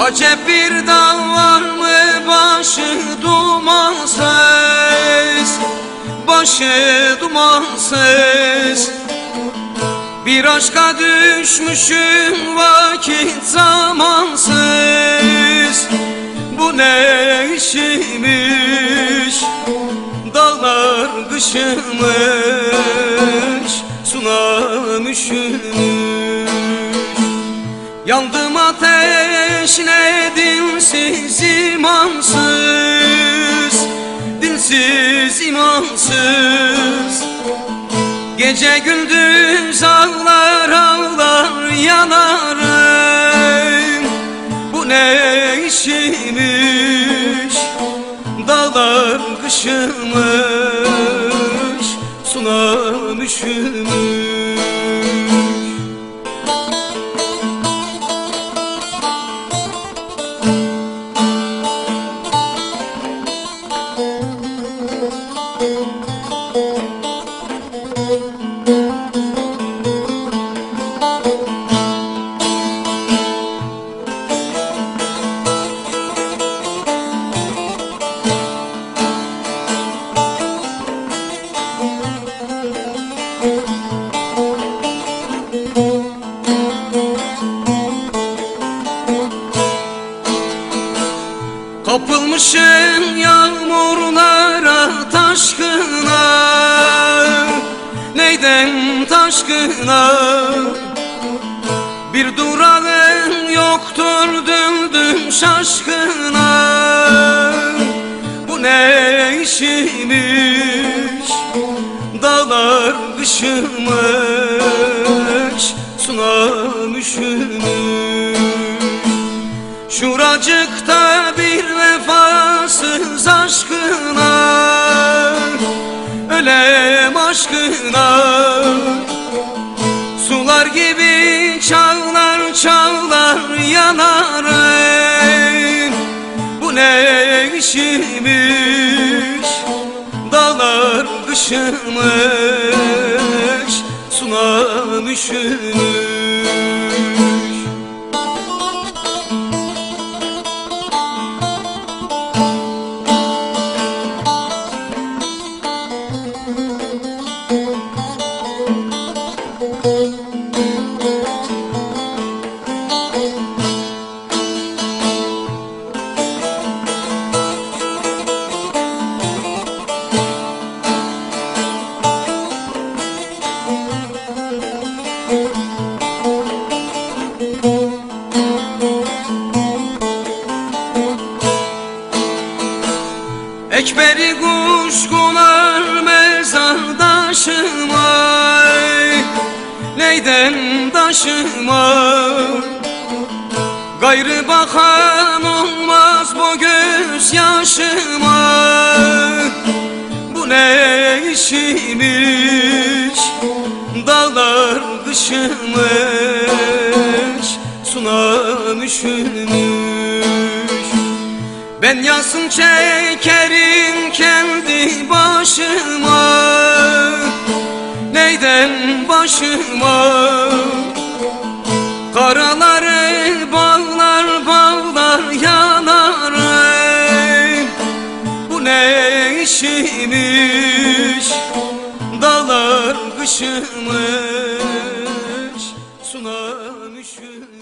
Acep bir dağ var mı? Başı dumansız Başı dumansız Bir aşka düşmüşüm vakit zamansız. Bu ne işmiş Dağlar kışımış Sunam üşümüş. Yandım dilsiz imansız Dilsiz imansız. Gece gündüz ağlar ağlar yanarım. Bu ne işmiş Dağlar kışımış Sunam üşümüş Kapılmışım yağmurlara taşkına. Neyden taşkına? Bir durağın yoktur döndüm şaşkına. Bu ne işmiş Dağlar kışımış Sunam üşümüş Şuracıkta bir vefasız aşkına Ölem aşkına. Sular gibi çağlar çağlar yanarım Bu ne işmiş Dağlar kışımış Sunam üşümüş Ekberi kuş konar mezardaşıma Neyden taşıma? Gayrı bakan olmaz bu göz yaşıma. Bu ne işmiş Dağlar kışımış Sunam üşümüş ben yasın çekerim kendi başıma. Neyden başıma? Karaları bağlar bağlar yanarım Bu ne işmiş Dağlar kışımış Sunam üşümüş